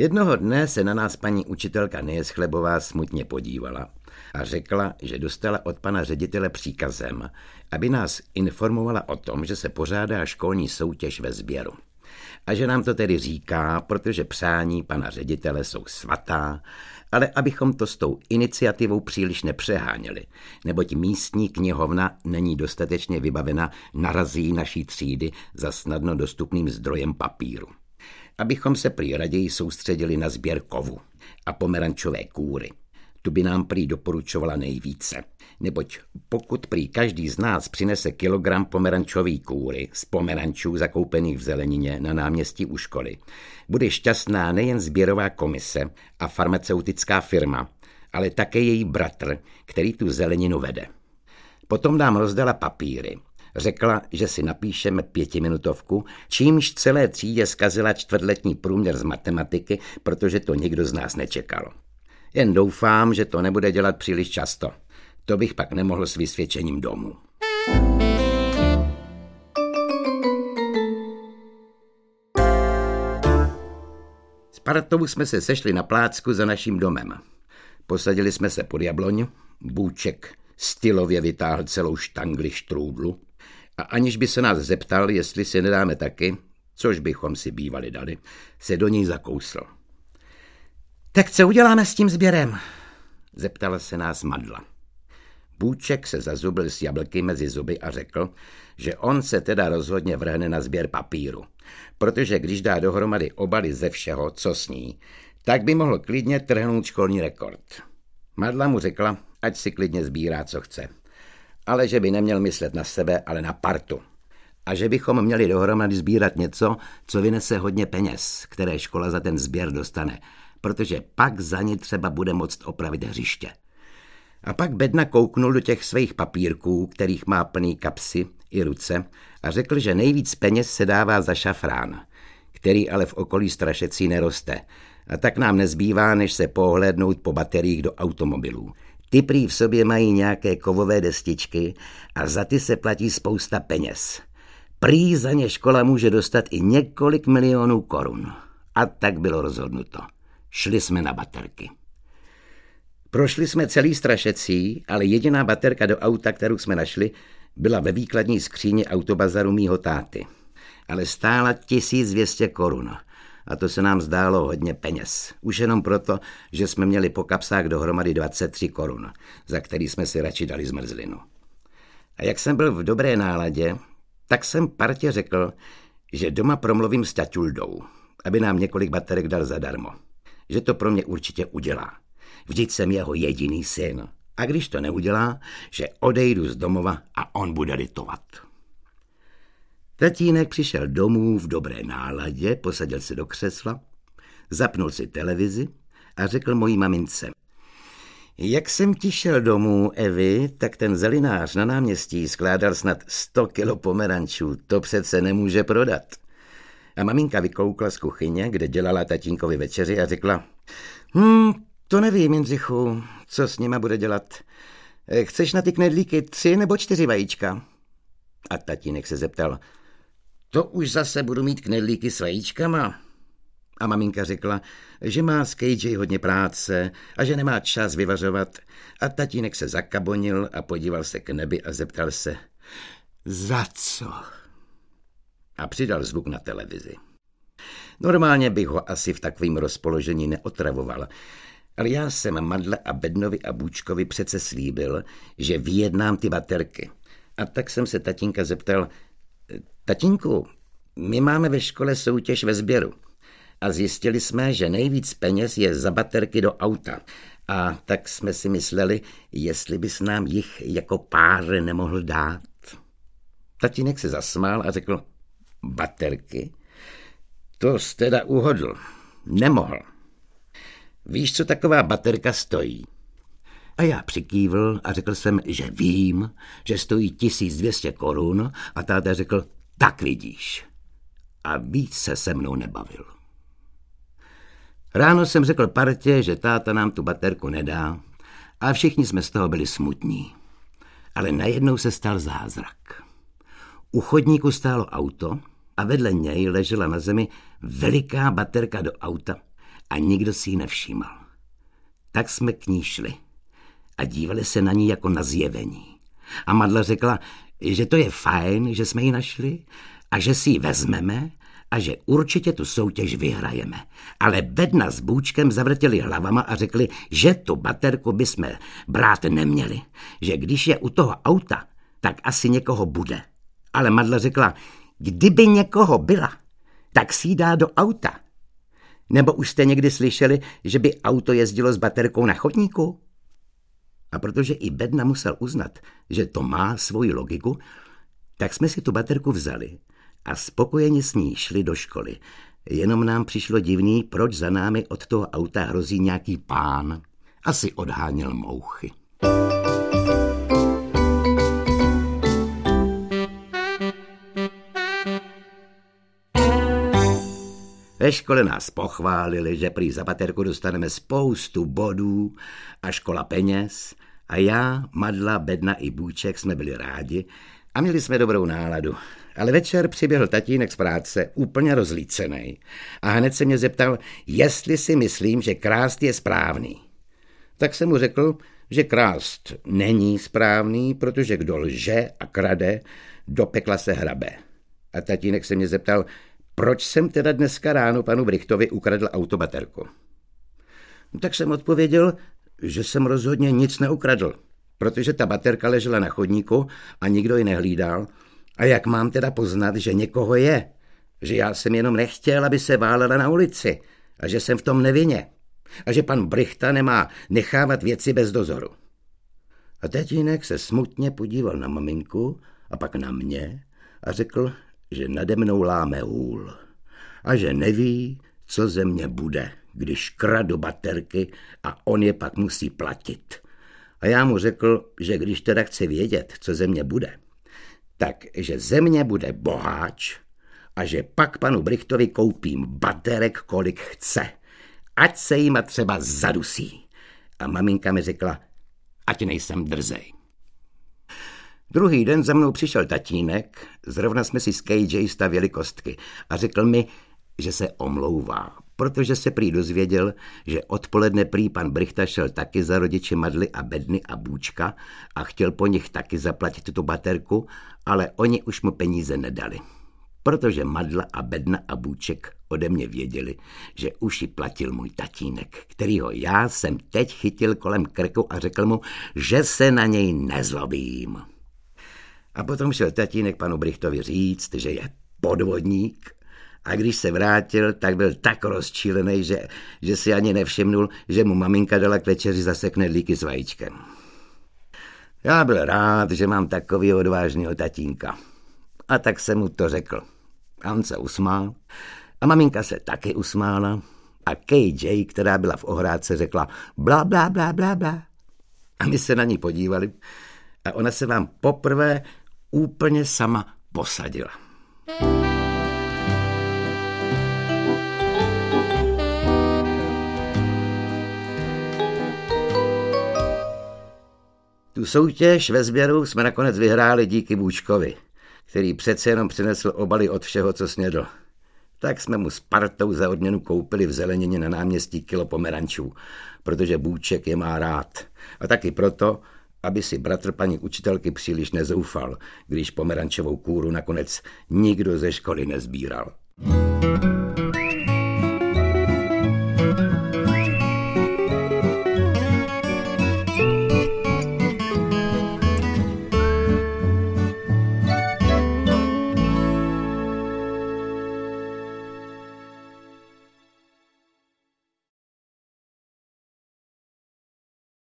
Jednoho dne se na nás paní učitelka Nejeschlebová smutně podívala a řekla, že dostala od pana ředitele příkazem, aby nás informovala o tom, že se pořádá školní soutěž ve sběru. A že nám to tedy říká, protože přání pana ředitele jsou svatá, ale abychom to s tou iniciativou příliš nepřeháněli, neboť místní knihovna není dostatečně vybavena narazí naší třídy za snadno dostupným zdrojem papíru. Abychom se prý raději soustředili na sběr kovu a pomerančové kůry. Tu by nám prý doporučovala nejvíce, neboť pokud prý každý z nás přinese kilogram pomerančový kůry z pomerančů zakoupených v zelenině na náměstí u školy, bude šťastná nejen sběrová komise a farmaceutická firma, ale také její bratr, který tu zeleninu vede. Potom nám rozdala papíry. Řekla, že si napíšeme pětiminutovku, čímž celé třídě zkazila čtvrtletní průměr z matematiky, protože to nikdo z nás nečekal. Jen doufám, že to nebude dělat příliš často. To bych pak nemohl s vysvědčením domů. S partou jsme se sešli na plácku za naším domem. Posadili jsme se pod jabloň, Bůček stylově vytáhl celou štangli štrůdlu a aniž by se nás zeptal, jestli si nedáme taky, což bychom si bývali dali, se do ní zakousl. Tak co uděláme s tím sběrem? Zeptala se nás Madla. Bůček se zazubil s jablky mezi zuby a řekl, že on se teda rozhodně vrhne na sběr papíru, protože když dá dohromady obaly ze všeho, co sní, tak by mohl klidně trhnout školní rekord. Madla mu řekla, ať si klidně sbírá, co chce, ale že by neměl myslet na sebe, ale na partu. A že bychom měli dohromady sbírat něco, co vynese hodně peněz, které škola za ten sběr dostane, protože pak za ně třeba bude moct opravit hřiště. A pak Bedna kouknul do těch svých papírků, kterých má plný kapsy i ruce, a řekl, že nejvíc peněz se dává za šafrán, který ale v okolí strašecí neroste. A tak nám nezbývá, než se pohlednout po bateriích do automobilů. Ty prý v sobě mají nějaké kovové destičky a za ty se platí spousta peněz. Prý za ně škola může dostat i několik milionů korun. A tak bylo rozhodnuto. Šli jsme na baterky. Prošli jsme celý strašecí, ale jediná baterka do auta, kterou jsme našli, byla ve výkladní skříně autobazaru mýho táty. Ale stála 1200 korun. A to se nám zdálo hodně peněz. Už jenom proto, že jsme měli po kapsách dohromady 23 korun, za který jsme si radši dali zmrzlinu. A jak jsem byl v dobré náladě, tak jsem partě řekl, že doma promluvím s ťaťuldou, aby nám několik baterek dal zadarmo. Že to pro mě určitě udělá. Vždyť jsem jeho jediný syn. A když to neudělá, že odejdu z domova a on bude litovat. Tatínek přišel domů v dobré náladě, posadil se do křesla, zapnul si televizi a řekl mojí mamince. Jak jsem ti šel domů, Evi, tak ten zelinář na náměstí skládal snad 100 kilo pomerančů. To přece nemůže prodat. A maminka vykoukla z kuchyně, kde dělala tatínkovi večeři a řekla, hm, to nevím, Jindřichu, co s nima bude dělat. Eh, chceš na ty knedlíky tři nebo čtyři vajíčka? A tatínek se zeptal, to už zase budu mít knedlíky s vajíčkama? A maminka řekla, že má s KJ hodně práce a že nemá čas vyvařovat. A tatínek se zakabonil a podíval se k nebi a zeptal se, za co? A přidal zvuk na televizi. Normálně bych ho asi v takovém rozpoložení neotravoval, ale já jsem Madle a Bednovi a Bůčkovi přece slíbil, že vyjednám ty baterky. A tak jsem se tatínka zeptal, tatínku, my máme ve škole soutěž ve sběru a zjistili jsme, že nejvíc peněz je za baterky do auta. A tak jsme si mysleli, jestli bys nám jich jako pár nemohl dát. Tatínek se zasmál a řekl, baterky? To jste teda uhodl. Nemohl. Víš, co taková baterka stojí? A já přikývl a řekl jsem, že vím, že stojí 1200 korun a táta řekl, tak vidíš. A víc se se mnou nebavil. Ráno jsem řekl partě, že táta nám tu baterku nedá a všichni jsme z toho byli smutní. Ale najednou se stal zázrak. U chodníku stálo auto a vedle něj ležela na zemi veliká baterka do auta a nikdo si ji nevšímal. Tak jsme k ní šli a dívali se na ní jako na zjevení. A Madla řekla, že to je fajn, že jsme ji našli a že si ji vezmeme a že určitě tu soutěž vyhrajeme. Ale Bedna s Bůčkem zavrtěli hlavama a řekli, že tu baterku bychom brát neměli. Že když je u toho auta, tak asi někoho bude. Ale Madla řekla, kdyby někoho byla, tak si dá do auta. Nebo už jste někdy slyšeli, že by auto jezdilo s baterkou na chodníku? A protože i Bedna musel uznat, že to má svoji logiku, tak jsme si tu baterku vzali a spokojeně s ní šli do školy. Jenom nám přišlo divný, proč za námi od toho auta hrozí nějaký pán. Asi odháněl mouchy. Ve škole nás pochválili, že prý za baterku dostaneme spoustu bodů a škola peněz a já, Madla, Bedna i Bůček jsme byli rádi a měli jsme dobrou náladu. Ale večer přiběhl tatínek z práce úplně rozlícený a hned se mě zeptal, jestli si myslím, že krást je správný. Tak jsem mu řekl, že krást není správný, protože kdo lže a krade, do pekla se hrabe. A tatínek se mě zeptal, proč jsem teda dneska ráno panu Brichtovi ukradl autobaterku. Tak jsem odpověděl, že jsem rozhodně nic neukradl, protože ta baterka ležela na chodníku a nikdo ji nehlídal. A jak mám teda poznat, že někoho je? Že já jsem jenom nechtěl, aby se válela na ulici a že jsem v tom nevině. A že pan Brichta nemá nechávat věci bez dozoru. A tatínek se smutně podíval na maminku a pak na mě a řekl, že nade mnou láme hůl a že neví, co ze mě bude, když kradu baterky a on je pak musí platit. A já mu řekl, že když teda chce vědět, co ze mě bude, tak že ze mě bude boháč a že pak panu Brichtovi koupím baterek, kolik chce. Ať se jima třeba zadusí. A maminka mi řekla, ať nejsem drzej. Druhý den za mnou přišel tatínek, zrovna jsme si s KJ stavěli kostky a řekl mi, že se omlouvá, protože se prý dozvěděl, že odpoledne prý pan Brichta šel taky za rodiče Madly a Bedny a Bůčka a chtěl po nich taky zaplatit tu baterku, ale oni už mu peníze nedali. Protože Madla a Bedna a Bůček ode mě věděli, že už ji platil můj tatínek, kterýho já jsem teď chytil kolem krku a řekl mu, že se na něj nezlobím. A potom šel tatínek panu Brichtovi říct, že je podvodník a když se vrátil, tak byl tak rozčílený, že, že si ani nevšimnul, že mu maminka dala k večeři zase knedlíky s vajíčkem. Já byl rád, že mám takový odvážného tatínka. A tak jsem mu to řekl. A on se usmál. A maminka se taky usmála. A KJ, která byla v ohrádce, řekla bla, bla, bla, bla, bla. A my se na ní podívali. A ona se vám poprvé úplně sama posadila. Tu soutěž ve sběru jsme nakonec vyhráli díky Bůčkovi, který přece jenom přinesl obaly od všeho, co snědl. Tak jsme mu s partou za odměnu koupili v zelenině na náměstí kilo pomerančů, protože Bůček je má rád. A taky proto, aby si bratr paní učitelky příliš nezoufal, když pomerančovou kůru nakonec nikdo ze školy nezbíral. thank you